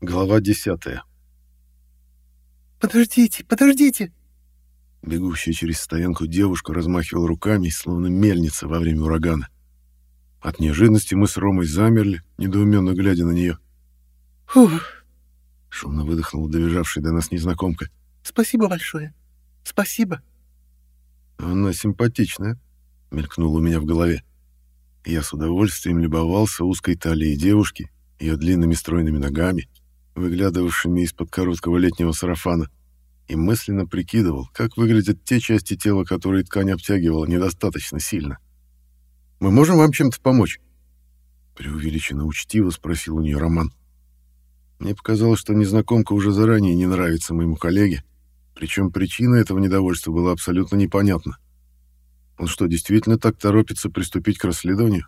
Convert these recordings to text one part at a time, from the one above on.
Глава десятая. «Подождите, подождите!» Бегущая через стоянку девушка размахивала руками, словно мельница во время урагана. От неожиданности мы с Ромой замерли, недоуменно глядя на нее. «Фух, Шумно выдохнула добежавшая до нас незнакомка. спасибо большое. Спасибо. «Она симпатичная», — мелькнуло у меня в голове. Я с удовольствием любовался узкой талией девушки, ее длинными стройными ногами, выглядывавшими из-под короткого летнего сарафана, и мысленно прикидывал, как выглядят те части тела, которые ткань обтягивала недостаточно сильно. «Мы можем вам чем-то помочь?» Преувеличенно учтиво спросил у нее Роман. Мне показалось, что незнакомка уже заранее не нравится моему коллеге, причем причина этого недовольства была абсолютно непонятна. Он что, действительно так торопится приступить к расследованию?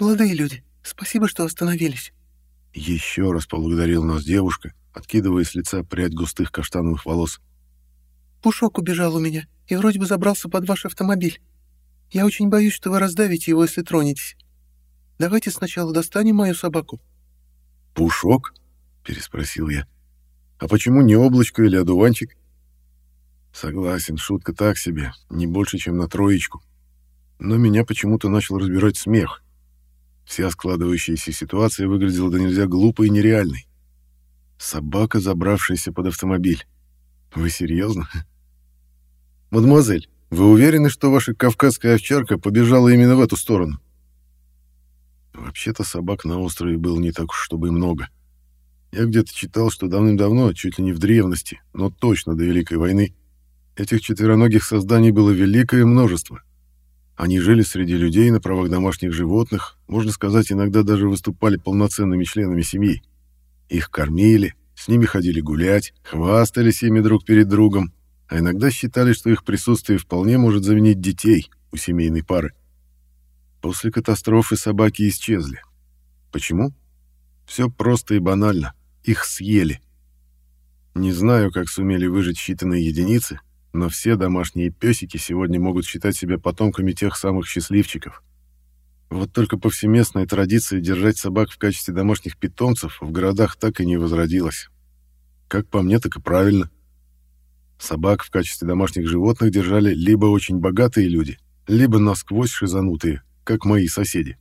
Молодые люди, спасибо, что остановились. Еще раз поблагодарил нас девушка, откидывая с лица прядь густых каштановых волос. Пушок убежал у меня и вроде бы забрался под ваш автомобиль. Я очень боюсь, что вы раздавите его, если тронетесь. Давайте сначала достанем мою собаку. «Пушок?» — переспросил я. «А почему не облачко или одуванчик?» Согласен, шутка так себе, не больше, чем на троечку. Но меня почему-то начал разбирать смех. Вся складывающаяся ситуация выглядела до нельзя глупой и нереальной. Собака, забравшаяся под автомобиль. Вы серьезно? Мадемуазель, вы уверены, что ваша кавказская овчарка побежала именно в эту сторону? Вообще-то собак на острове было не так уж чтобы и много. Я где-то читал, что давным-давно, чуть ли не в древности, но точно до Великой войны, этих четвероногих созданий было великое множество. Они жили среди людей на правах домашних животных, можно сказать, иногда даже выступали полноценными членами семьи. Их кормили, с ними ходили гулять, хвастались ими друг перед другом, а иногда считали, что их присутствие вполне может заменить детей у семейной пары. После катастрофы собаки исчезли. Почему? Все просто и банально. Их съели. Не знаю, как сумели выжить считанные единицы, но все домашние песики сегодня могут считать себя потомками тех самых счастливчиков. Вот только повсеместная традиция держать собак в качестве домашних питомцев в городах так и не возродилась. Как по мне, так и правильно. Собак в качестве домашних животных держали либо очень богатые люди, либо насквозь шизанутые, как мои соседи.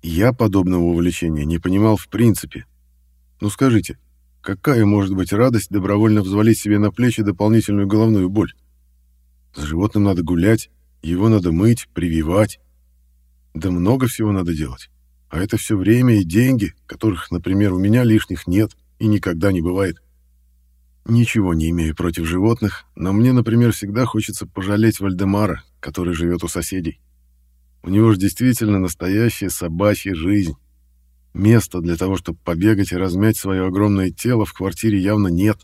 Я подобного увлечения не понимал в принципе. Ну скажите, какая может быть радость добровольно взвалить себе на плечи дополнительную головную боль? С животным надо гулять, его надо мыть, прививать. Да много всего надо делать. А это все время и деньги, которых, например, у меня лишних нет и никогда не бывает. Ничего не имею против животных, но мне, например, всегда хочется пожалеть Вальдемара, который живет у соседей. У него же действительно настоящая собачья жизнь. Места для того, чтобы побегать и размять свое огромное тело, в квартире явно нет.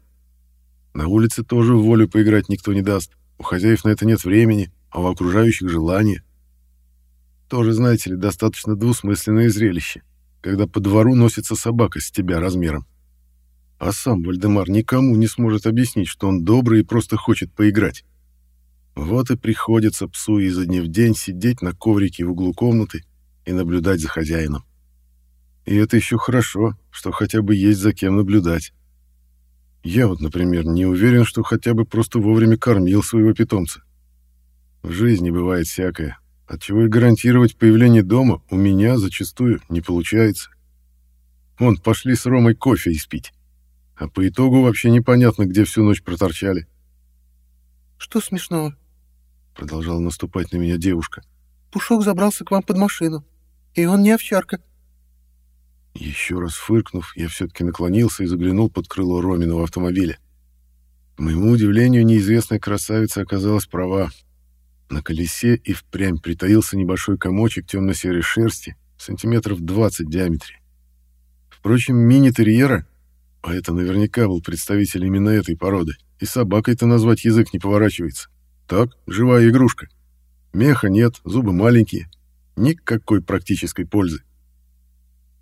На улице тоже волю поиграть никто не даст. У хозяев на это нет времени, а у окружающих желания. Тоже, знаете ли, достаточно двусмысленное зрелище, когда по двору носится собака с тебя размером. А сам Вальдемар никому не сможет объяснить, что он добрый и просто хочет поиграть. Вот и приходится псу изо дня в день сидеть на коврике в углу комнаты и наблюдать за хозяином. И это еще хорошо, что хотя бы есть за кем наблюдать. Я вот, например, не уверен, что хотя бы просто вовремя кормил своего питомца. В жизни бывает всякое, отчего и гарантировать появление дома у меня зачастую не получается. Вон, пошли с Ромой кофе испить. А по итогу вообще непонятно, где всю ночь проторчали. Что смешного? Продолжала наступать на меня девушка. Пушок забрался к вам под машину. И он не овчарка. Еще раз фыркнув, я все-таки наклонился и заглянул под крыло Роминого автомобиля. К моему удивлению, неизвестная красавица оказалась права. На колесе и впрямь притаился небольшой комочек темно-серой шерсти, сантиметров 20 в диаметре. Впрочем, мини-терьера, а это наверняка был представитель именно этой породы, и собакой-то назвать язык не поворачивается. Так, живая игрушка. Меха нет, зубы маленькие. Никакой практической пользы.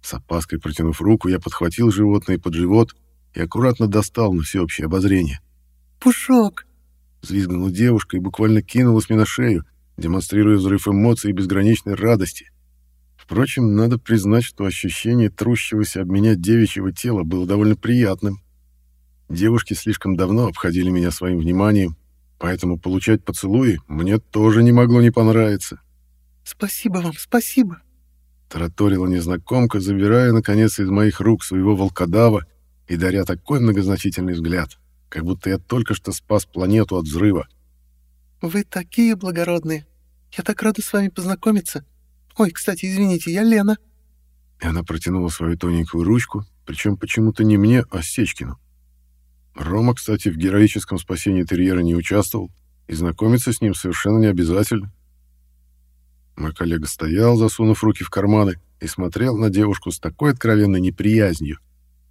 С опаской протянув руку, я подхватил животное под живот и аккуратно достал на всеобщее обозрение. «Пушок!» — взвизгнула девушка и буквально кинулась мне на шею, демонстрируя взрыв эмоций и безграничной радости. Впрочем, надо признать, что ощущение трущегося об меня девичьего тела было довольно приятным. Девушки слишком давно обходили меня своим вниманием, поэтому получать поцелуи мне тоже не могло не понравиться. «Спасибо вам, спасибо!» Тараторила незнакомка, забирая, наконец, из моих рук своего волкодава и даря такой многозначительный взгляд, как будто я только что спас планету от взрыва. «Вы такие благородные! Я так рада с вами познакомиться! Ой, кстати, извините, я Лена!» И она протянула свою тоненькую ручку, причем почему-то не мне, а Сечкину. Рома, кстати, в героическом спасении терьера не участвовал, и знакомиться с ним совершенно не обязательно. Мой коллега стоял, засунув руки в карманы, и смотрел на девушку с такой откровенной неприязнью,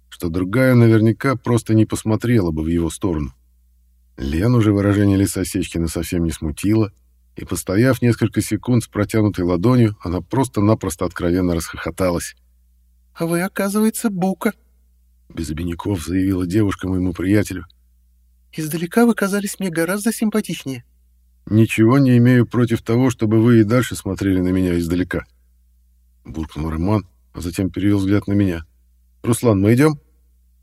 что другая наверняка просто не посмотрела бы в его сторону. Лену же выражение лица Сечкина совсем не смутило, и, постояв несколько секунд с протянутой ладонью, она просто-напросто откровенно расхохоталась. «А вы, оказывается, Бука!» Без обиняков заявила девушка моему приятелю. «Издалека вы казались мне гораздо симпатичнее». «Ничего не имею против того, чтобы вы и дальше смотрели на меня издалека», — буркнул Роман, а затем перевел взгляд на меня. «Руслан, мы идем?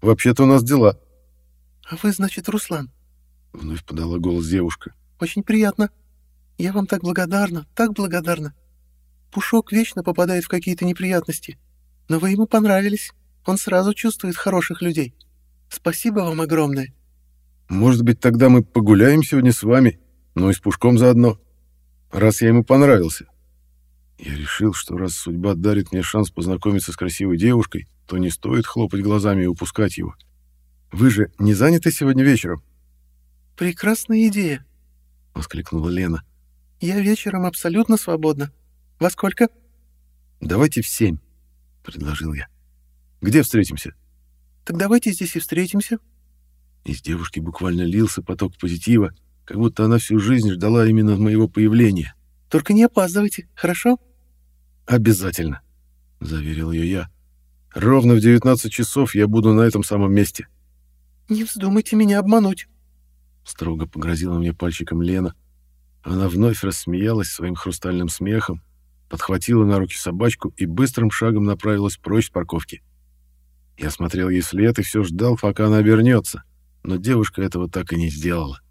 Вообще-то у нас дела». «А вы, значит, Руслан?» — вновь подала голос девушка. «Очень приятно. Я вам так благодарна, так благодарна. Пушок вечно попадает в какие-то неприятности, но вы ему понравились». Он сразу чувствует хороших людей. Спасибо вам огромное. Может быть, тогда мы погуляем сегодня с вами, но и с Пушком заодно, раз я ему понравился. Я решил, что раз судьба дарит мне шанс познакомиться с красивой девушкой, то не стоит хлопать глазами и упускать его. Вы же не заняты сегодня вечером? Прекрасная идея, воскликнула Лена. Я вечером абсолютно свободна. Во сколько? Давайте в семь, предложил я. Где встретимся?» «Так давайте здесь и встретимся». Из девушки буквально лился поток позитива, как будто она всю жизнь ждала именно моего появления. «Только не опаздывайте, хорошо?» «Обязательно», — заверил ее я. «Ровно в 19 часов я буду на этом самом месте». «Не вздумайте меня обмануть», — строго погрозила мне пальчиком Лена. Она вновь рассмеялась своим хрустальным смехом, подхватила на руки собачку и быстрым шагом направилась прочь с парковки. Я смотрел ей вслед и все ждал, пока она вернется, но девушка этого так и не сделала.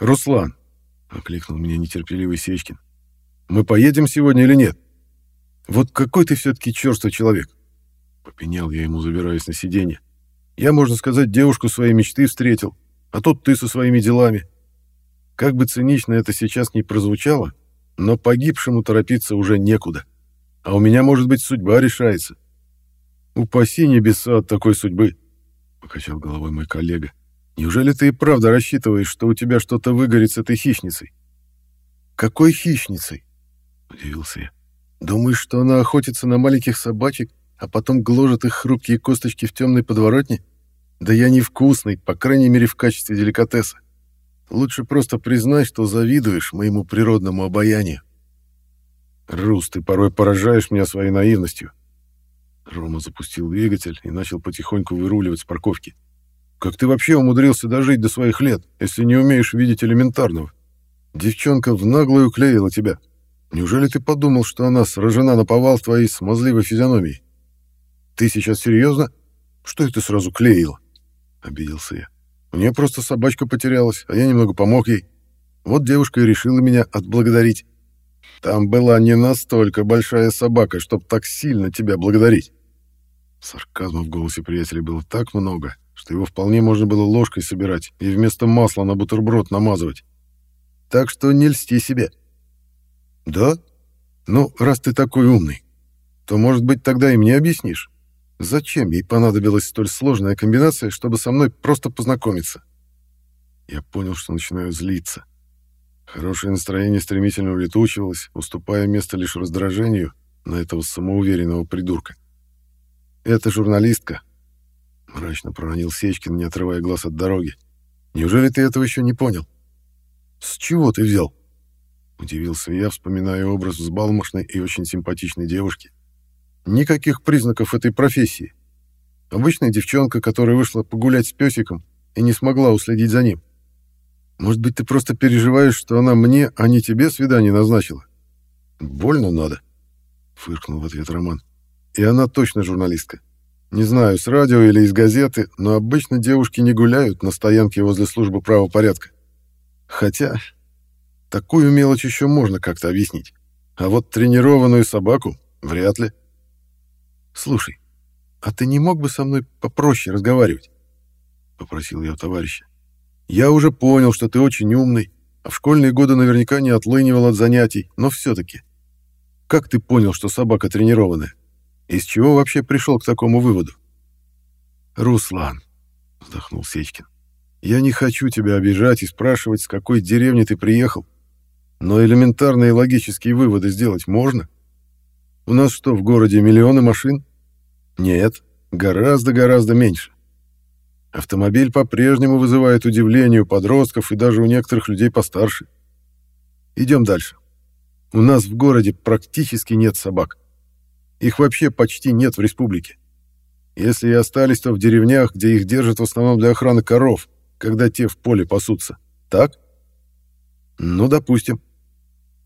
«Руслан!» — окликнул меня нетерпеливый Сечкин. «Мы поедем сегодня или нет? Вот какой ты все-таки черствый человек!» Попенял я ему, забираясь на сиденье. «Я, можно сказать, девушку своей мечты встретил, а тут ты со своими делами. Как бы цинично это сейчас ни прозвучало, но погибшему торопиться уже некуда. А у меня, может быть, судьба решается. «Упаси небеса от такой судьбы», — покачал головой мой коллега. «Неужели ты и правда рассчитываешь, что у тебя что-то выгорит с этой хищницей?» «Какой хищницей?» — удивился я. «Думаешь, что она охотится на маленьких собачек, а потом гложет их хрупкие косточки в темной подворотне? Да я невкусный, по крайней мере, в качестве деликатеса. Лучше просто признай, что завидуешь моему природному обаянию». «Рус, ты порой поражаешь меня своей наивностью», Рома запустил двигатель и начал потихоньку выруливать с парковки. «Как ты вообще умудрился дожить до своих лет, если не умеешь видеть элементарного? Девчонка в наглую клеила тебя. Неужели ты подумал, что она сражена на повал твоей смазливой физиономией? Ты сейчас серьезно? Что это сразу клеила?» Обиделся я. «У нее просто собачка потерялась, а я немного помог ей. Вот девушка и решила меня отблагодарить. Там была не настолько большая собака, чтоб так сильно тебя благодарить. Сарказма в голосе приятеля было так много, что его вполне можно было ложкой собирать и вместо масла на бутерброд намазывать. Так что не льсти себе. Да? Ну, раз ты такой умный, то, может быть, тогда и мне объяснишь, зачем ей понадобилась столь сложная комбинация, чтобы со мной просто познакомиться? Я понял, что начинаю злиться. Хорошее настроение стремительно улетучивалось, уступая место лишь раздражению на этого самоуверенного придурка. «Это журналистка», — мрачно проронил Сечкин, не отрывая глаз от дороги. «Неужели ты этого еще не понял?» «С чего ты взял?» — удивился я, вспоминая образ взбалмошной и очень симпатичной девушки. «Никаких признаков этой профессии. Обычная девчонка, которая вышла погулять с песиком и не смогла уследить за ним. Может быть, ты просто переживаешь, что она мне, а не тебе свидание назначила? Больно надо». фыркнул в ответ Роман. И она точно журналистка. Не знаю, с радио или из газеты, но обычно девушки не гуляют на стоянке возле службы правопорядка. Хотя такую мелочь еще можно как-то объяснить. А вот тренированную собаку вряд ли. Слушай, а ты не мог бы со мной попроще разговаривать? Попросил я у товарища. Я уже понял, что ты очень умный, а в школьные годы наверняка не отлынивал от занятий, но все-таки. Как ты понял, что собака тренированная? Из чего вообще пришел к такому выводу? Руслан, вздохнул Сечкин, я не хочу тебя обижать и спрашивать, с какой деревни ты приехал, но элементарные логические выводы сделать можно. У нас что, в городе миллионы машин? Нет, гораздо-гораздо меньше. Автомобиль по-прежнему вызывает удивление у подростков и даже у некоторых людей постарше. Идем дальше. У нас в городе практически нет собак. Их вообще почти нет в республике. Если и остались, то в деревнях, где их держат в основном для охраны коров, когда те в поле пасутся. Так? Ну, допустим.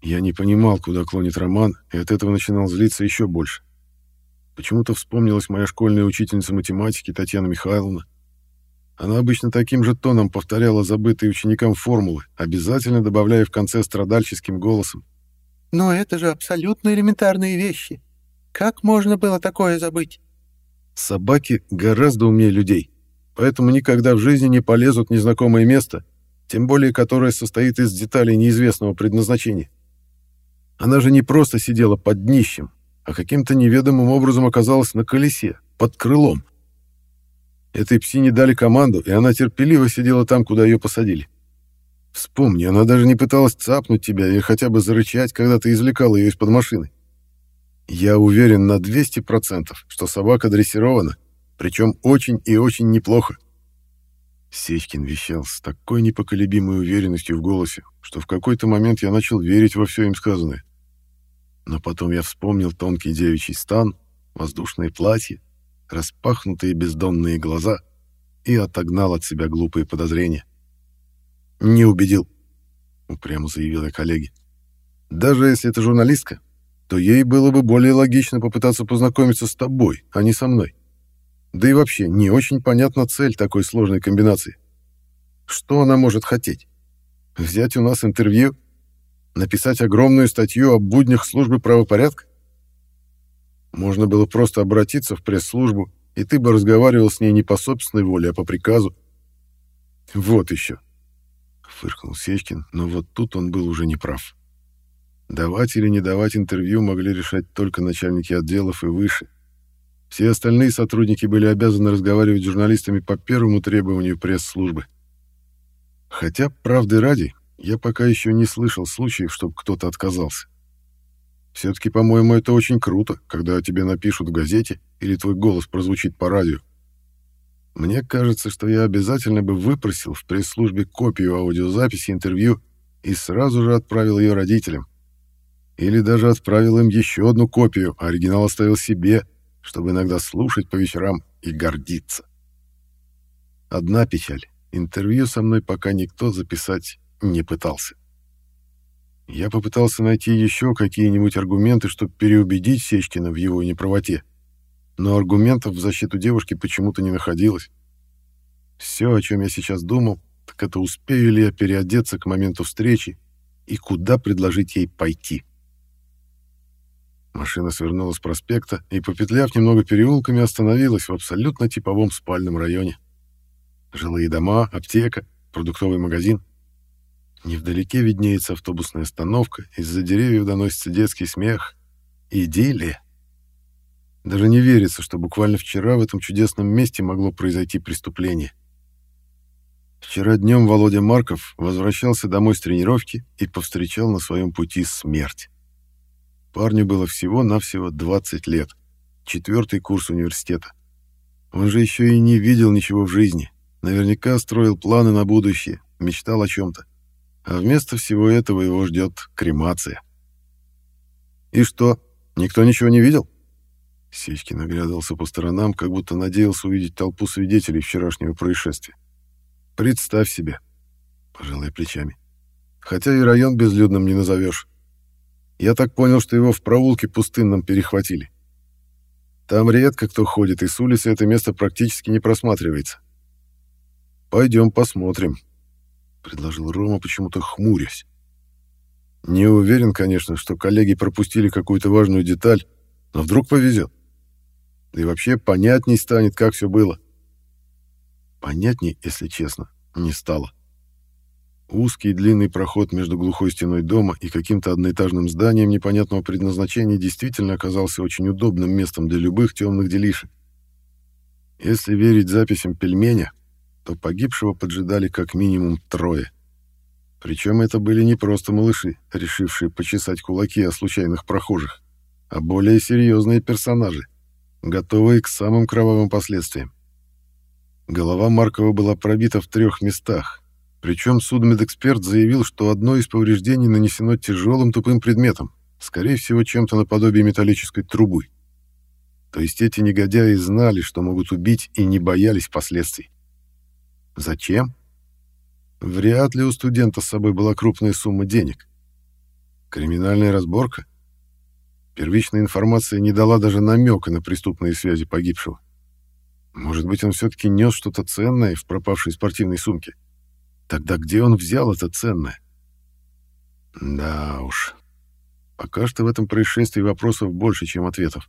Я не понимал, куда клонит Роман, и от этого начинал злиться еще больше. Почему-то вспомнилась моя школьная учительница математики Татьяна Михайловна. Она обычно таким же тоном повторяла забытые ученикам формулы, обязательно добавляя в конце страдальческим голосом. «Но это же абсолютно элементарные вещи. Как можно было такое забыть? Собаки гораздо умнее людей, поэтому никогда в жизни не полезут в незнакомое место, тем более которое состоит из деталей неизвестного предназначения. Она же не просто сидела под днищем, а каким-то неведомым образом оказалась на колесе, под крылом. Этой псине дали команду, и она терпеливо сидела там, куда ее посадили. Вспомни, она даже не пыталась цапнуть тебя или хотя бы зарычать, когда ты извлекал ее из-под машины. Я уверен на 200%, что собака дрессирована, причем очень и очень неплохо. Сечкин вещал с такой непоколебимой уверенностью в голосе, что в какой-то момент я начал верить во все им сказанное. Но потом я вспомнил тонкий девичий стан, воздушное платье, распахнутые бездонные глаза и отогнал от себя глупые подозрения. «Не убедил», — упрямо заявил я коллеге. «Даже если это журналистка, то ей было бы более логично попытаться познакомиться с тобой, а не со мной. Да и вообще, не очень понятна цель такой сложной комбинации. Что она может хотеть? Взять у нас интервью? Написать огромную статью о буднях службы правопорядка? Можно было просто обратиться в пресс-службу, и ты бы разговаривал с ней не по собственной воле, а по приказу. Вот еще. Фыркнул Сечкин, но вот тут он был уже неправ. Давать или не давать интервью могли решать только начальники отделов и выше. Все остальные сотрудники были обязаны разговаривать с журналистами по первому требованию пресс-службы. Хотя, правды ради, я пока еще не слышал случаев, чтобы кто-то отказался. Все-таки, по-моему, это очень круто, когда о тебе напишут в газете или твой голос прозвучит по радио. Мне кажется, что я обязательно бы выпросил в пресс-службе копию аудиозаписи интервью и сразу же отправил ее родителям. Или даже отправил им еще одну копию, а оригинал оставил себе, чтобы иногда слушать по вечерам и гордиться. Одна печаль. Интервью со мной пока никто записать не пытался. Я попытался найти еще какие-нибудь аргументы, чтобы переубедить Сечкина в его неправоте. Но аргументов в защиту девушки почему-то не находилось. Все, о чем я сейчас думал, так это успею ли я переодеться к моменту встречи и куда предложить ей пойти. Машина свернула с проспекта и, попетляв немного переулками, остановилась в абсолютно типовом спальном районе. Жилые дома, аптека, продуктовый магазин. Невдалеке виднеется автобусная остановка, из-за деревьев доносится детский смех. Идиллия. Даже не верится, что буквально вчера в этом чудесном месте могло произойти преступление. Вчера днем Володя Марков возвращался домой с тренировки и повстречал на своем пути смерть. Парню было всего-навсего 20 лет. Четвертый курс университета. Он же еще и не видел ничего в жизни. Наверняка строил планы на будущее, мечтал о чем-то. А вместо всего этого его ждет кремация. «И что, никто ничего не видел?» Сечкин оглядывался по сторонам, как будто надеялся увидеть толпу свидетелей вчерашнего происшествия. «Представь себе», — пожалуй плечами. «Хотя и район безлюдным не назовешь. Я так понял, что его в проулке пустынном перехватили. Там редко кто ходит, и с улицы это место практически не просматривается. Пойдем посмотрим, — предложил Рома, почему-то хмурясь. Не уверен, конечно, что коллеги пропустили какую-то важную деталь, но вдруг повезет. Да и вообще понятней станет, как все было. Понятней, если честно, не стало. Узкий длинный проход между глухой стеной дома и каким-то одноэтажным зданием непонятного предназначения действительно оказался очень удобным местом для любых темных делишек. Если верить записям пельменя, то погибшего поджидали как минимум трое. Причем это были не просто малыши, решившие почесать кулаки о случайных прохожих, а более серьезные персонажи, готовые к самым кровавым последствиям. Голова Маркова была пробита в трех местах, причем судмедэксперт заявил, что одно из повреждений нанесено тяжелым тупым предметом, скорее всего, чем-то наподобие металлической трубы. То есть эти негодяи знали, что могут убить, и не боялись последствий. Зачем? Вряд ли у студента с собой была крупная сумма денег. Криминальная разборка? Первичная информация не дала даже намека на преступные связи погибшего. Может быть, он все-таки нес что-то ценное в пропавшей спортивной сумке? Тогда где он взял это ценное? Да уж. Пока что в этом происшествии вопросов больше, чем ответов.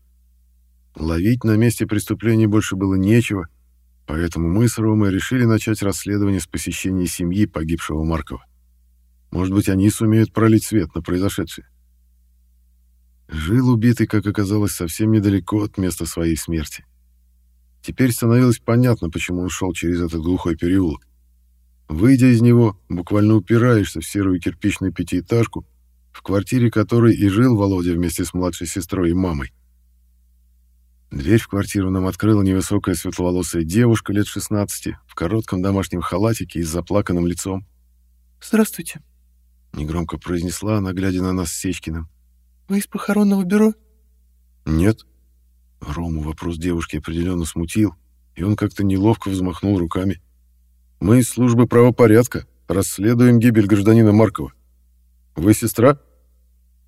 Ловить на месте преступления больше было нечего, поэтому мы с Ромой решили начать расследование с посещения семьи погибшего Маркова. Может быть, они сумеют пролить свет на произошедшее. Жил убитый, как оказалось, совсем недалеко от места своей смерти. Теперь становилось понятно, почему он шел через этот глухой переулок. Выйдя из него, буквально упираешься в серую кирпичную пятиэтажку, в квартире которой и жил Володя вместе с младшей сестрой и мамой. Дверь в квартиру нам открыла невысокая светловолосая девушка лет 16 в коротком домашнем халатике и с заплаканным лицом. «Здравствуйте», — негромко произнесла она, глядя на нас с Сечкиным. «Вы из похоронного бюро?» «Нет». Рому вопрос девушки определенно смутил, и он как-то неловко взмахнул руками. Мы из службы правопорядка расследуем гибель гражданина Маркова. Вы сестра?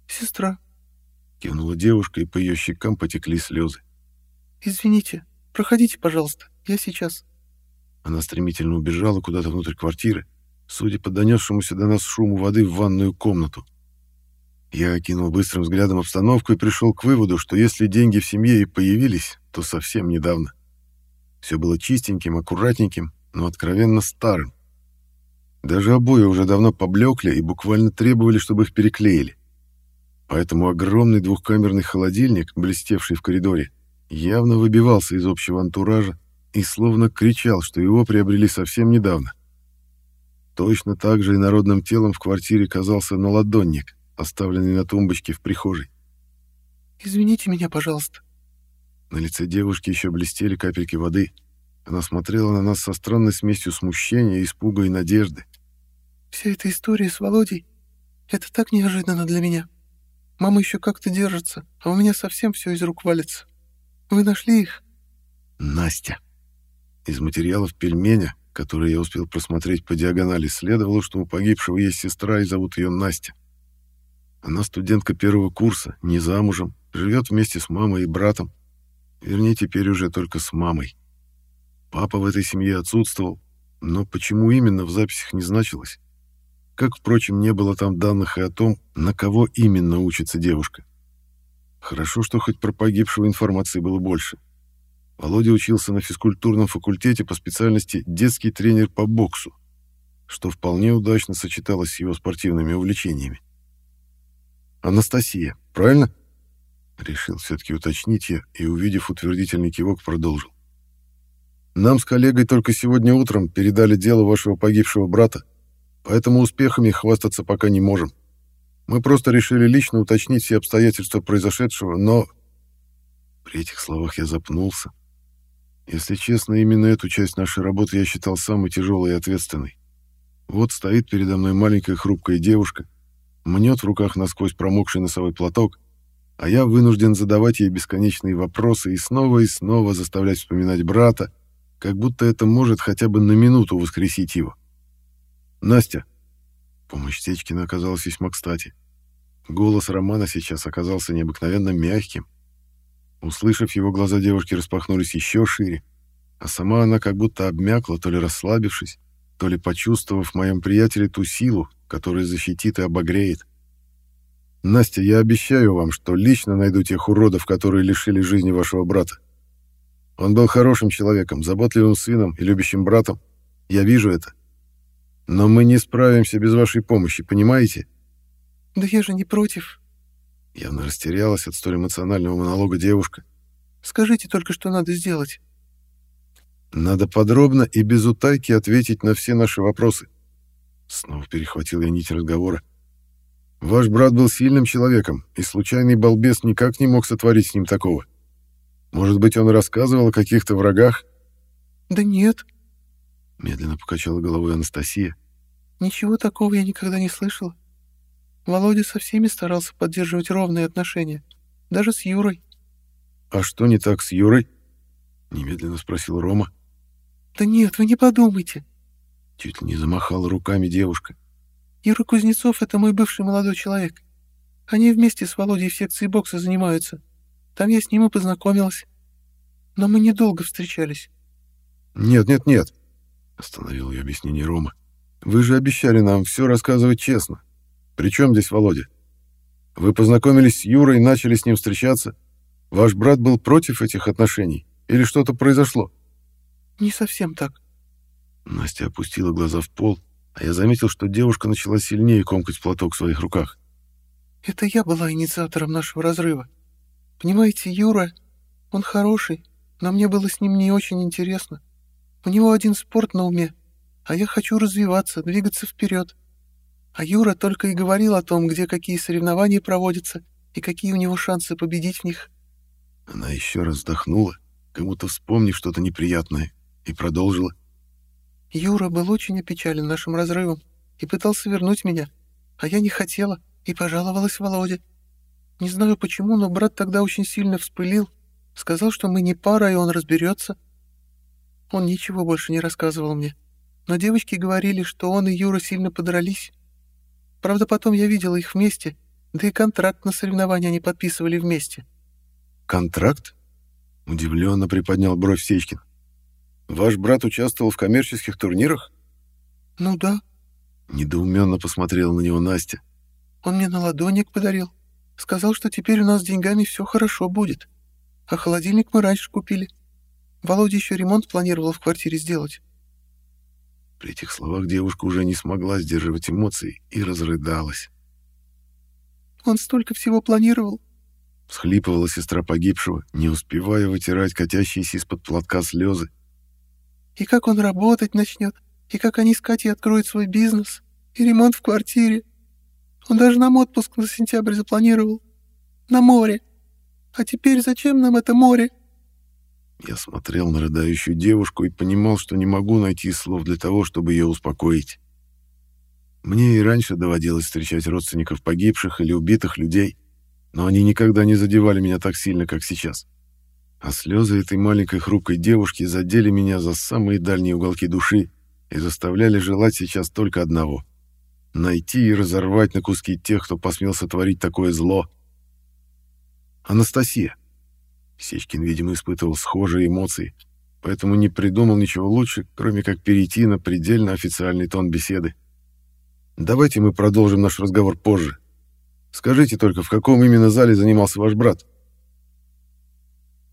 Сестра. Кивнула девушка, и по ее щекам потекли слезы. Извините, проходите, пожалуйста, я сейчас. Она стремительно убежала куда-то внутрь квартиры, судя по донесшемуся до нас шуму воды в ванную комнату. Я окинул быстрым взглядом обстановку и пришел к выводу, что если деньги в семье и появились, то совсем недавно. Все было чистеньким, аккуратненьким, но откровенно старым. Даже обои уже давно поблекли и буквально требовали, чтобы их переклеили. Поэтому огромный двухкамерный холодильник, блестевший в коридоре, явно выбивался из общего антуража и словно кричал, что его приобрели совсем недавно. Точно так же и народным телом в квартире казался наладонник, оставленный на тумбочке в прихожей. «Извините меня, пожалуйста». На лице девушки еще блестели капельки воды — она смотрела на нас со странной смесью смущения, испуга и надежды. «Вся эта история с Володей — это так неожиданно для меня. Мама еще как-то держится, а у меня совсем все из рук валится. Вы нашли их?» «Настя». Из материалов пельменя, которые я успел просмотреть по диагонали, следовало, что у погибшего есть сестра и зовут ее Настя. Она студентка первого курса, не замужем, живет вместе с мамой и братом. Вернее, теперь уже только с мамой. Папа в этой семье отсутствовал, но почему именно в записях не значилось? Как, впрочем, не было там данных и о том, на кого именно учится девушка. Хорошо, что хоть про погибшего информации было больше. Володя учился на физкультурном факультете по специальности детский тренер по боксу, что вполне удачно сочеталось с его спортивными увлечениями. «Анастасия, правильно?» Решил все-таки уточнить я и, увидев утвердительный кивок, продолжил. Нам с коллегой только сегодня утром передали дело вашего погибшего брата, поэтому успехами хвастаться пока не можем. Мы просто решили лично уточнить все обстоятельства произошедшего, но...» При этих словах я запнулся. Если честно, именно эту часть нашей работы я считал самой тяжелой и ответственной. Вот стоит передо мной маленькая хрупкая девушка, мнет в руках насквозь промокший носовой платок, а я вынужден задавать ей бесконечные вопросы и снова и снова заставлять вспоминать брата, как будто это может хотя бы на минуту воскресить его. «Настя!» Помощь Сечкина оказалась весьма кстати. Голос Романа сейчас оказался необыкновенно мягким. Услышав его, глаза девушки распахнулись еще шире, а сама она как будто обмякла, то ли расслабившись, то ли почувствовав в моем приятеле ту силу, которая защитит и обогреет. Настя, я обещаю вам, что лично найду тех уродов, которые лишили жизни вашего брата. Он был хорошим человеком, заботливым сыном и любящим братом. Я вижу это. Но мы не справимся без вашей помощи, понимаете? Да я же не против. Явно растерялась от столь эмоционального монолога девушка. Скажите только, что надо сделать. Надо подробно и без утайки ответить на все наши вопросы. Снова перехватил я нить разговора. Ваш брат был сильным человеком, и случайный балбес никак не мог сотворить с ним такого. Может быть, он рассказывал о каких-то врагах? Да нет. Медленно покачала головой Анастасия. Ничего такого я никогда не слышала. Володя со всеми старался поддерживать ровные отношения, даже с Юрой. А что не так с Юрой? Немедленно спросил Рома. Да нет, вы не подумайте. Чуть ли не замахала руками девушка. Юра Кузнецов — это мой бывший молодой человек. Они вместе с Володей в секции бокса занимаются. Там я с ним и познакомилась. Но мы недолго встречались. «Нет, нет, нет», — остановил ее объяснение Рома. «Вы же обещали нам все рассказывать честно. При чем здесь Володя? Вы познакомились с Юрой и начали с ним встречаться. Ваш брат был против этих отношений? Или что-то произошло?» «Не совсем так». Настя опустила глаза в пол, а я заметил, что девушка начала сильнее комкать платок в своих руках. «Это я была инициатором нашего разрыва. Понимаете, Юра, он хороший, но мне было с ним не очень интересно. У него один спорт на уме, а я хочу развиваться, двигаться вперед. А Юра только и говорил о том, где какие соревнования проводятся и какие у него шансы победить в них. Она еще раз вздохнула, как будто вспомнив что-то неприятное, и продолжила. Юра был очень опечален нашим разрывом и пытался вернуть меня, а я не хотела и пожаловалась Володе. Не знаю почему, но брат тогда очень сильно вспылил. Сказал, что мы не пара, и он разберется. Он ничего больше не рассказывал мне. Но девочки говорили, что он и Юра сильно подрались. Правда, потом я видела их вместе, да и контракт на соревнования они подписывали вместе. «Контракт?» — удивленно приподнял бровь Сечкин. «Ваш брат участвовал в коммерческих турнирах?» «Ну да». Недоуменно посмотрела на него Настя. «Он мне на ладоник подарил. Сказал, что теперь у нас с деньгами все хорошо будет. А холодильник мы раньше купили. Володя еще ремонт планировал в квартире сделать. При этих словах девушка уже не смогла сдерживать эмоций и разрыдалась. «Он столько всего планировал!» — всхлипывала сестра погибшего, не успевая вытирать катящиеся из-под платка слезы. «И как он работать начнет, и как они с Катей откроют свой бизнес, и ремонт в квартире, он даже нам отпуск на сентябрь запланировал. На море. А теперь зачем нам это море?» Я смотрел на рыдающую девушку и понимал, что не могу найти слов для того, чтобы ее успокоить. Мне и раньше доводилось встречать родственников погибших или убитых людей, но они никогда не задевали меня так сильно, как сейчас. А слезы этой маленькой хрупкой девушки задели меня за самые дальние уголки души и заставляли желать сейчас только одного — найти и разорвать на куски тех, кто посмел сотворить такое зло. Анастасия. Сечкин, видимо, испытывал схожие эмоции, поэтому не придумал ничего лучше, кроме как перейти на предельно официальный тон беседы. Давайте мы продолжим наш разговор позже. Скажите только, в каком именно зале занимался ваш брат?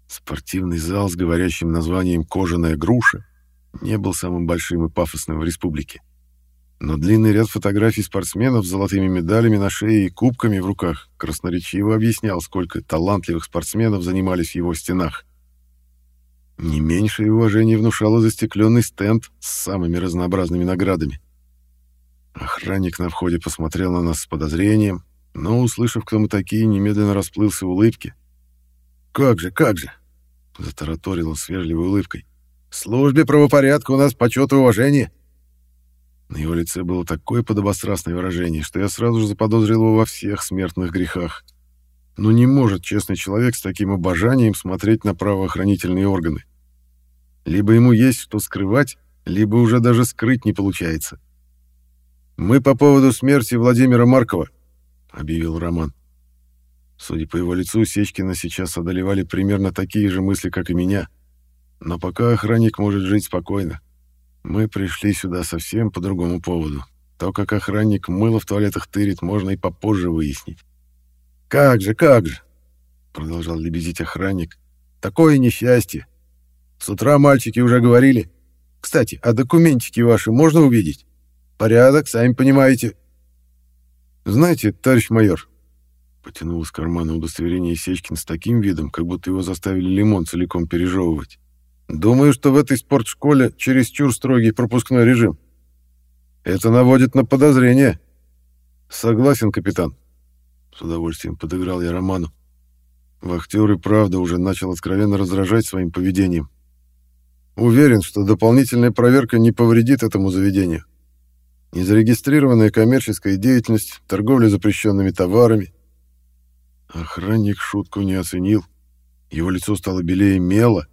Спортивный зал с говорящим названием «Кожаная груша» не был самым большим и пафосным в республике но длинный ряд фотографий спортсменов с золотыми медалями на шее и кубками в руках красноречиво объяснял, сколько талантливых спортсменов занимались в его стенах. Не меньшее уважение внушало застекленный стенд с самыми разнообразными наградами. Охранник на входе посмотрел на нас с подозрением, но, услышав, кто мы такие, немедленно расплылся в улыбке. «Как же, как же!» — затараторил он с вежливой улыбкой. «В службе правопорядка у нас почет и уважение!» На его лице было такое подобострастное выражение, что я сразу же заподозрил его во всех смертных грехах. Но не может честный человек с таким обожанием смотреть на правоохранительные органы. Либо ему есть что скрывать, либо уже даже скрыть не получается. «Мы по поводу смерти Владимира Маркова», — объявил Роман. Судя по его лицу, Сечкина сейчас одолевали примерно такие же мысли, как и меня. Но пока охранник может жить спокойно. Мы пришли сюда совсем по другому поводу. То, как охранник мыло в туалетах тырит, можно и попозже выяснить. «Как же, как же!» — продолжал лебезить охранник. «Такое несчастье! С утра мальчики уже говорили. Кстати, а документики ваши можно увидеть? Порядок, сами понимаете». «Знаете, товарищ майор, Потянул из кармана удостоверение Сечкин с таким видом, как будто его заставили лимон целиком пережевывать. «Думаю, что в этой спортшколе чересчур строгий пропускной режим. Это наводит на подозрение». «Согласен, капитан». С удовольствием подыграл я Роману. Вахтер и правда уже начал откровенно раздражать своим поведением. Уверен, что дополнительная проверка не повредит этому заведению. Незарегистрированная коммерческая деятельность, торговля запрещенными товарами, Охранник шутку не оценил. Его лицо стало белее мела,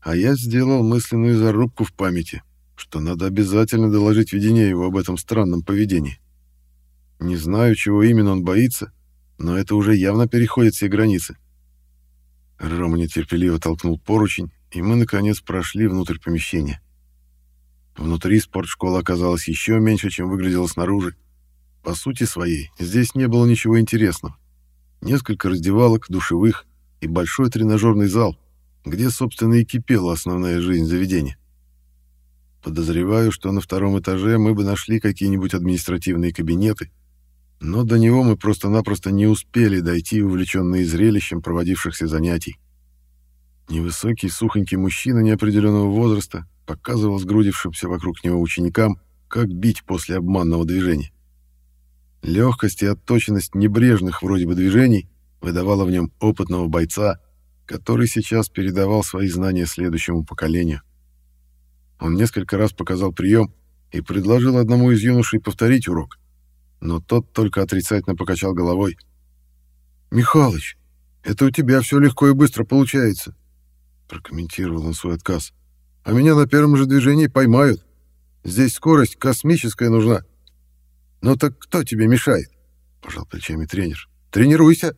а я сделал мысленную зарубку в памяти, что надо обязательно доложить Веденееву об этом странном поведении. Не знаю, чего именно он боится, но это уже явно переходит все границы. Рома нетерпеливо толкнул поручень, и мы, наконец, прошли внутрь помещения. Внутри спортшкола оказалась еще меньше, чем выглядела снаружи. По сути своей, здесь не было ничего интересного несколько раздевалок, душевых и большой тренажерный зал, где, собственно, и кипела основная жизнь заведения. Подозреваю, что на втором этаже мы бы нашли какие-нибудь административные кабинеты, но до него мы просто-напросто не успели дойти, увлеченные зрелищем проводившихся занятий. Невысокий, сухонький мужчина неопределенного возраста показывал сгрудившимся вокруг него ученикам, как бить после обманного движения. Легкость и отточенность небрежных вроде бы движений выдавала в нем опытного бойца, который сейчас передавал свои знания следующему поколению. Он несколько раз показал прием и предложил одному из юношей повторить урок, но тот только отрицательно покачал головой. «Михалыч, это у тебя все легко и быстро получается», — прокомментировал он свой отказ. «А меня на первом же движении поймают. Здесь скорость космическая нужна». «Ну так кто тебе мешает?» — пожал плечами тренер. «Тренируйся!»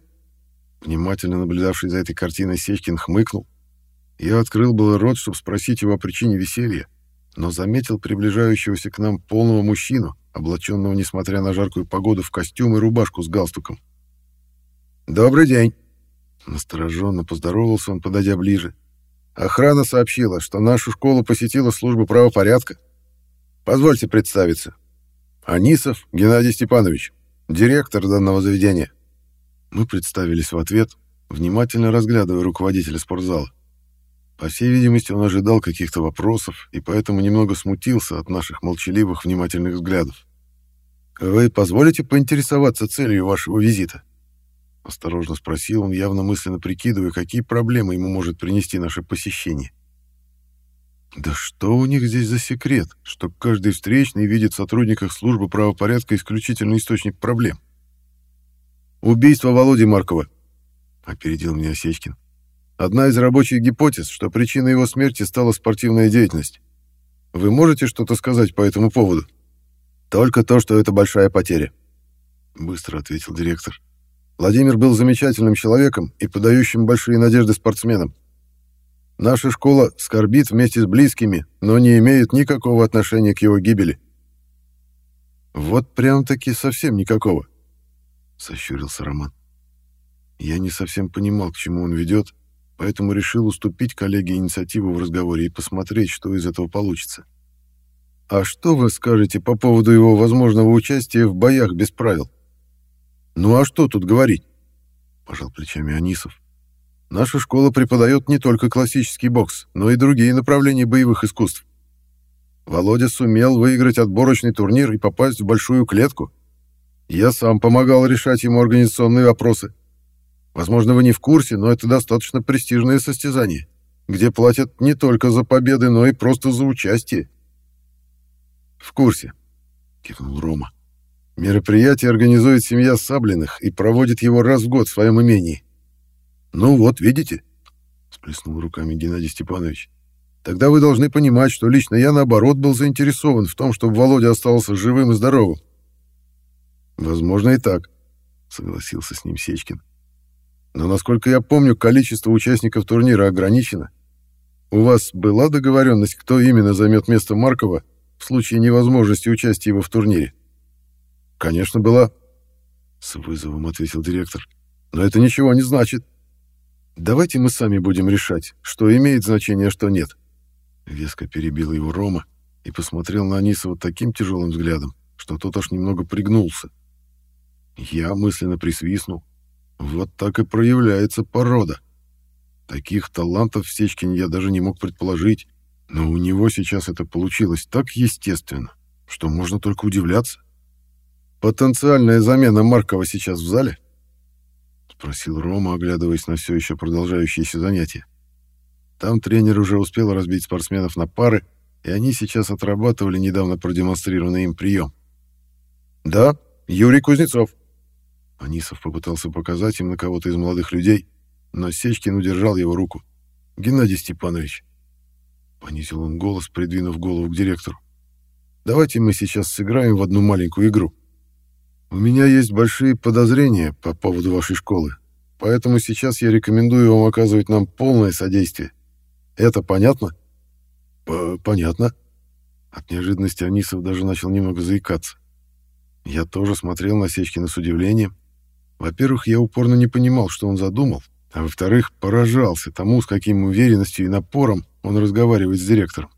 Внимательно наблюдавший за этой картиной Сечкин хмыкнул. Я открыл было рот, чтобы спросить его о причине веселья, но заметил приближающегося к нам полного мужчину, облаченного, несмотря на жаркую погоду, в костюм и рубашку с галстуком. «Добрый день!» Настороженно поздоровался он, подойдя ближе. «Охрана сообщила, что нашу школу посетила служба правопорядка. Позвольте представиться. Анисов Геннадий Степанович, директор данного заведения. Мы представились в ответ, внимательно разглядывая руководителя спортзала. По всей видимости, он ожидал каких-то вопросов и поэтому немного смутился от наших молчаливых внимательных взглядов. «Вы позволите поинтересоваться целью вашего визита?» Осторожно спросил он, явно мысленно прикидывая, какие проблемы ему может принести наше посещение. Да что у них здесь за секрет, что каждый встречный видит в сотрудниках службы правопорядка исключительный источник проблем? Убийство Володи Маркова, опередил меня Осечкин. Одна из рабочих гипотез, что причиной его смерти стала спортивная деятельность. Вы можете что-то сказать по этому поводу? Только то, что это большая потеря, быстро ответил директор. Владимир был замечательным человеком и подающим большие надежды спортсменам. Наша школа скорбит вместе с близкими, но не имеет никакого отношения к его гибели. Вот прям-таки совсем никакого, сощурился Роман. Я не совсем понимал, к чему он ведет, поэтому решил уступить коллеге инициативу в разговоре и посмотреть, что из этого получится. А что вы скажете по поводу его возможного участия в боях без правил? Ну а что тут говорить? пожал плечами Анисов. Наша школа преподает не только классический бокс, но и другие направления боевых искусств. Володя сумел выиграть отборочный турнир и попасть в большую клетку. Я сам помогал решать ему организационные вопросы. Возможно, вы не в курсе, но это достаточно престижное состязание, где платят не только за победы, но и просто за участие. «В курсе», — кивнул Рома. «Мероприятие организует семья Саблиных и проводит его раз в год в своем имении. «Ну вот, видите?» — сплеснул руками Геннадий Степанович. «Тогда вы должны понимать, что лично я, наоборот, был заинтересован в том, чтобы Володя остался живым и здоровым». «Возможно, и так», — согласился с ним Сечкин. Но, насколько я помню, количество участников турнира ограничено. У вас была договоренность, кто именно займет место Маркова в случае невозможности участия его в турнире? Конечно, была. С вызовом ответил директор. Но это ничего не значит. Давайте мы сами будем решать, что имеет значение, а что нет. Веско перебил его Рома и посмотрел на Анисова таким тяжелым взглядом, что тот аж немного пригнулся. Я мысленно присвистнул. Вот так и проявляется порода. Таких талантов в Сечкине я даже не мог предположить, но у него сейчас это получилось так естественно, что можно только удивляться. «Потенциальная замена Маркова сейчас в зале?» — спросил Рома, оглядываясь на все еще продолжающиеся занятия. Там тренер уже успел разбить спортсменов на пары, и они сейчас отрабатывали недавно продемонстрированный им прием. «Да, Юрий Кузнецов». Анисов попытался показать им на кого-то из молодых людей, но Сечкин удержал его руку. «Геннадий Степанович». Понизил он голос, придвинув голову к директору. «Давайте мы сейчас сыграем в одну маленькую игру. У меня есть большие подозрения по поводу вашей школы, поэтому сейчас я рекомендую вам оказывать нам полное содействие. Это понятно?» «Понятно». От неожиданности Анисов даже начал немного заикаться. Я тоже смотрел на Сечкина с удивлением. Во-первых, я упорно не понимал, что он задумал, а во-вторых, поражался тому, с каким уверенностью и напором он разговаривает с директором.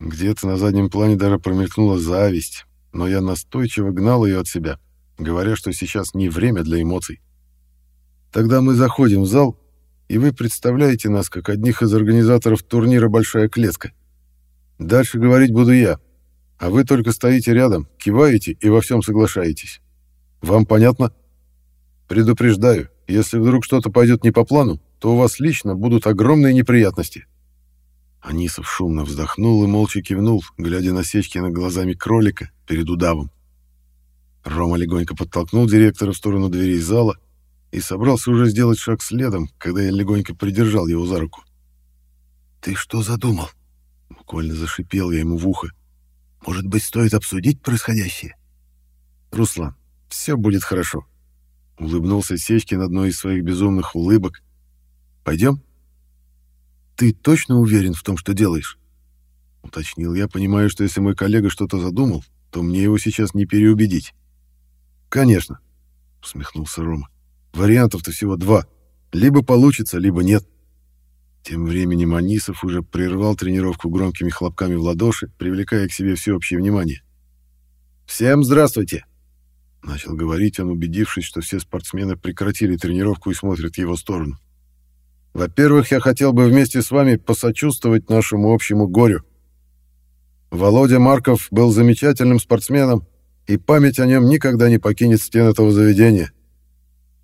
Где-то на заднем плане даже промелькнула зависть, но я настойчиво гнал ее от себя, говоря, что сейчас не время для эмоций. Тогда мы заходим в зал, и вы представляете нас как одних из организаторов турнира «Большая клетка». Дальше говорить буду я, а вы только стоите рядом, киваете и во всем соглашаетесь. Вам понятно? Предупреждаю, если вдруг что-то пойдет не по плану, то у вас лично будут огромные неприятности». Анисов шумно вздохнул и молча кивнул, глядя на Сечкина глазами кролика перед удавом. Рома легонько подтолкнул директора в сторону дверей зала и собрался уже сделать шаг следом, когда я легонько придержал его за руку. «Ты что задумал?» — буквально зашипел я ему в ухо. Может быть, стоит обсудить происходящее? Руслан, все будет хорошо. Улыбнулся Сечкин одной из своих безумных улыбок. Пойдем? Ты точно уверен в том, что делаешь? Уточнил я, понимаю, что если мой коллега что-то задумал, то мне его сейчас не переубедить. Конечно, усмехнулся Рома. Вариантов-то всего два. Либо получится, либо нет. Тем временем Анисов уже прервал тренировку громкими хлопками в ладоши, привлекая к себе всеобщее внимание. «Всем здравствуйте!» Начал говорить он, убедившись, что все спортсмены прекратили тренировку и смотрят в его сторону. «Во-первых, я хотел бы вместе с вами посочувствовать нашему общему горю. Володя Марков был замечательным спортсменом, и память о нем никогда не покинет стен этого заведения.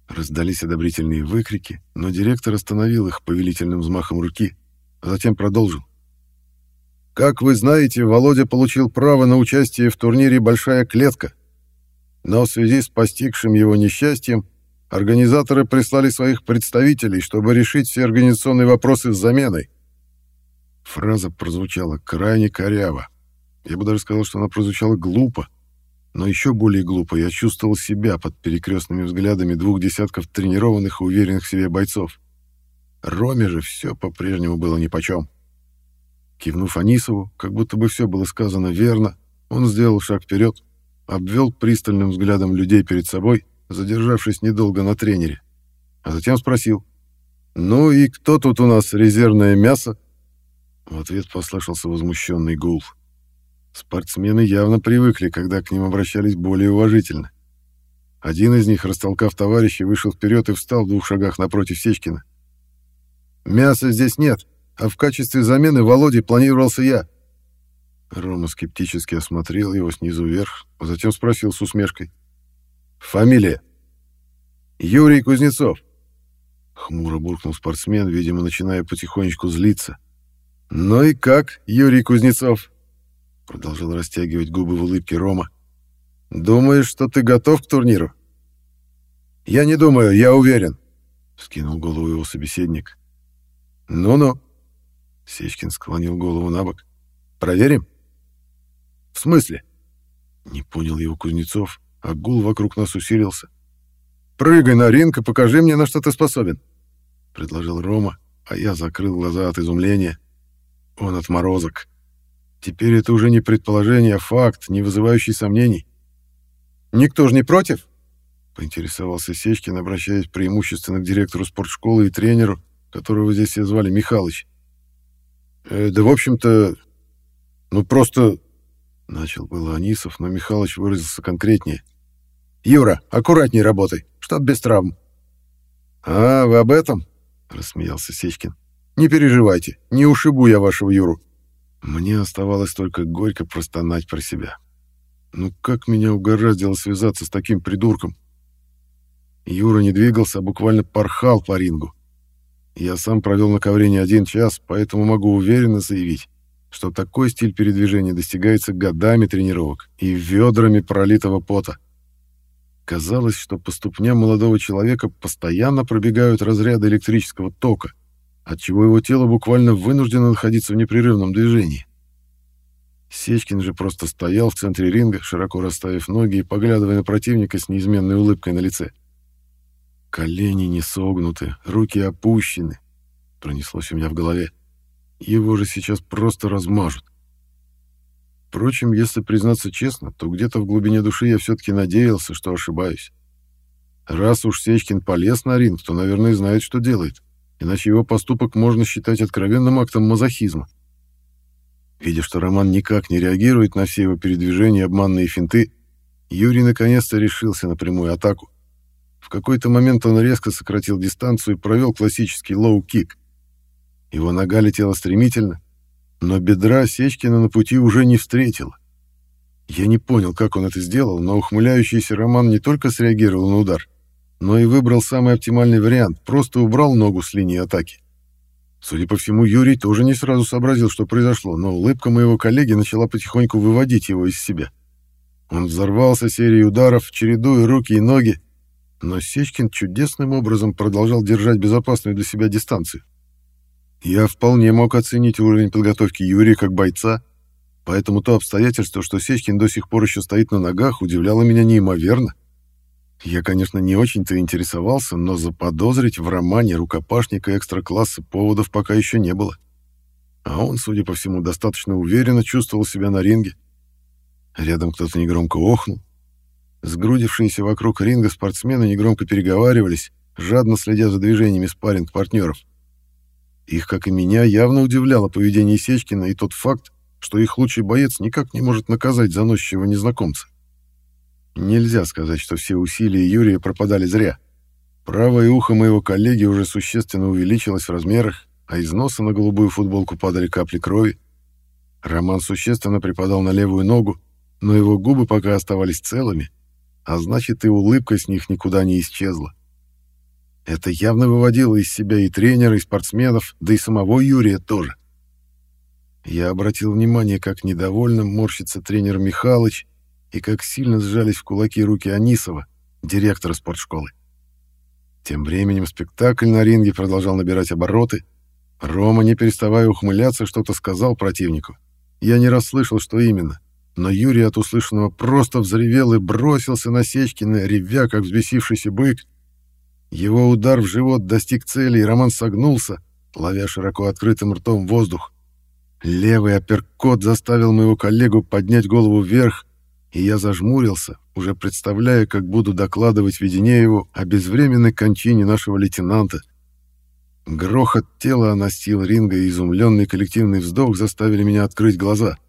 Раздались одобрительные выкрики, но директор остановил их повелительным взмахом руки, а затем продолжил. «Как вы знаете, Володя получил право на участие в турнире «Большая клетка», но в связи с постигшим его несчастьем организаторы прислали своих представителей, чтобы решить все организационные вопросы с заменой. Фраза прозвучала крайне коряво. Я бы даже сказал, что она прозвучала глупо. Но еще более глупо я чувствовал себя под перекрестными взглядами двух десятков тренированных и уверенных в себе бойцов. Роме же все по-прежнему было нипочем. Кивнув Анисову, как будто бы все было сказано верно, он сделал шаг вперед, обвел пристальным взглядом людей перед собой, задержавшись недолго на тренере, а затем спросил, «Ну и кто тут у нас резервное мясо?» В ответ послышался возмущенный гул. Спортсмены явно привыкли, когда к ним обращались более уважительно. Один из них, растолкав товарища, вышел вперед и встал в двух шагах напротив Сечкина. «Мяса здесь нет, а в качестве замены Володе планировался я». Рома скептически осмотрел его снизу вверх, а затем спросил с усмешкой. «Фамилия?» «Юрий Кузнецов». Хмуро буркнул спортсмен, видимо, начиная потихонечку злиться. «Ну и как, Юрий Кузнецов?» Продолжил растягивать губы в улыбке Рома. «Думаешь, что ты готов к турниру?» «Я не думаю, я уверен», — скинул голову его собеседник. «Ну-ну», — Сечкин склонил голову на бок. «Проверим?» «В смысле?» Не понял его Кузнецов, а гул вокруг нас усилился. Прыгай на ринг и покажи мне, на что ты способен», — предложил Рома, а я закрыл глаза от изумления. Он отморозок. Теперь это уже не предположение, а факт, не вызывающий сомнений. «Никто же не против?» — поинтересовался Сечкин, обращаясь преимущественно к директору спортшколы и тренеру, которого здесь все звали Михалыч. «Э, «Да, в общем-то, ну просто...» — начал было Анисов, но Михалыч выразился конкретнее. «Юра, аккуратней работай, чтоб без травм». «А, вы об этом?» — рассмеялся Сечкин. «Не переживайте, не ушибу я вашего Юру». Мне оставалось только горько простонать про себя. Ну как меня угораздило связаться с таким придурком? Юра не двигался, а буквально порхал по рингу. Я сам провел на ковре не один час, поэтому могу уверенно заявить, что такой стиль передвижения достигается годами тренировок и ведрами пролитого пота. Казалось, что по ступням молодого человека постоянно пробегают разряды электрического тока, отчего его тело буквально вынуждено находиться в непрерывном движении. Сечкин же просто стоял в центре ринга, широко расставив ноги и поглядывая на противника с неизменной улыбкой на лице. Колени не согнуты, руки опущены. Пронеслось у меня в голове. Его же сейчас просто размажут. Впрочем, если признаться честно, то где-то в глубине души я все-таки надеялся, что ошибаюсь. Раз уж Сечкин полез на ринг, то, наверное, знает, что делает. Иначе его поступок можно считать откровенным актом мазохизма. Видя, что Роман никак не реагирует на все его передвижения и обманные финты, Юрий наконец-то решился на прямую атаку. В какой-то момент он резко сократил дистанцию и провел классический лоу-кик. Его нога летела стремительно, но бедра Сечкина на пути уже не встретила. Я не понял, как он это сделал, но ухмыляющийся Роман не только среагировал на удар, но и выбрал самый оптимальный вариант, просто убрал ногу с линии атаки. Судя по всему, Юрий тоже не сразу сообразил, что произошло, но улыбка моего коллеги начала потихоньку выводить его из себя. Он взорвался серией ударов, чередуя руки и ноги, но Сечкин чудесным образом продолжал держать безопасную для себя дистанцию. Я вполне мог оценить уровень подготовки Юрия как бойца, поэтому то обстоятельство, что Сечкин до сих пор еще стоит на ногах, удивляло меня неимоверно. Я, конечно, не очень-то интересовался, но заподозрить в романе рукопашника экстра-класса поводов пока еще не было. А он, судя по всему, достаточно уверенно чувствовал себя на ринге. Рядом кто-то негромко охнул, Сгрудившиеся вокруг ринга спортсмены негромко переговаривались, жадно следя за движениями спарринг-партнеров. Их, как и меня, явно удивляло поведение Сечкина и тот факт, что их лучший боец никак не может наказать заносчивого незнакомца. Нельзя сказать, что все усилия Юрия пропадали зря. Правое ухо моего коллеги уже существенно увеличилось в размерах, а из носа на голубую футболку падали капли крови. Роман существенно припадал на левую ногу, но его губы пока оставались целыми, а значит и улыбка с них никуда не исчезла. Это явно выводило из себя и тренера, и спортсменов, да и самого Юрия тоже. Я обратил внимание, как недовольно морщится тренер Михалыч и как сильно сжались в кулаки руки Анисова, директора спортшколы. Тем временем спектакль на ринге продолжал набирать обороты. Рома, не переставая ухмыляться, что-то сказал противнику. Я не расслышал, что именно — но Юрий от услышанного просто взревел и бросился на Сечкина, ревя, как взбесившийся бык. Его удар в живот достиг цели, и Роман согнулся, ловя широко открытым ртом воздух. Левый апперкот заставил моего коллегу поднять голову вверх, и я зажмурился, уже представляя, как буду докладывать Веденееву о безвременной кончине нашего лейтенанта. Грохот тела настил ринга и изумленный коллективный вздох заставили меня открыть глаза —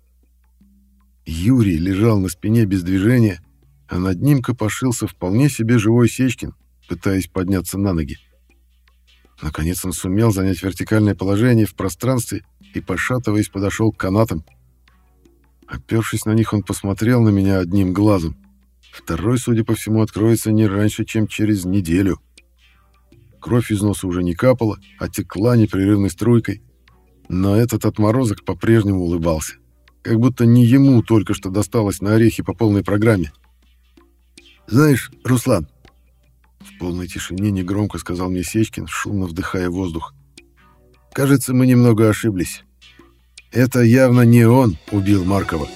Юрий лежал на спине без движения, а над ним копошился вполне себе живой Сечкин, пытаясь подняться на ноги. Наконец он сумел занять вертикальное положение в пространстве и, пошатываясь, подошел к канатам. Опершись на них, он посмотрел на меня одним глазом. Второй, судя по всему, откроется не раньше, чем через неделю. Кровь из носа уже не капала, а текла непрерывной струйкой. Но этот отморозок по-прежнему улыбался как будто не ему только что досталось на орехи по полной программе. «Знаешь, Руслан...» В полной тишине негромко сказал мне Сечкин, шумно вдыхая воздух. «Кажется, мы немного ошиблись. Это явно не он убил Маркова».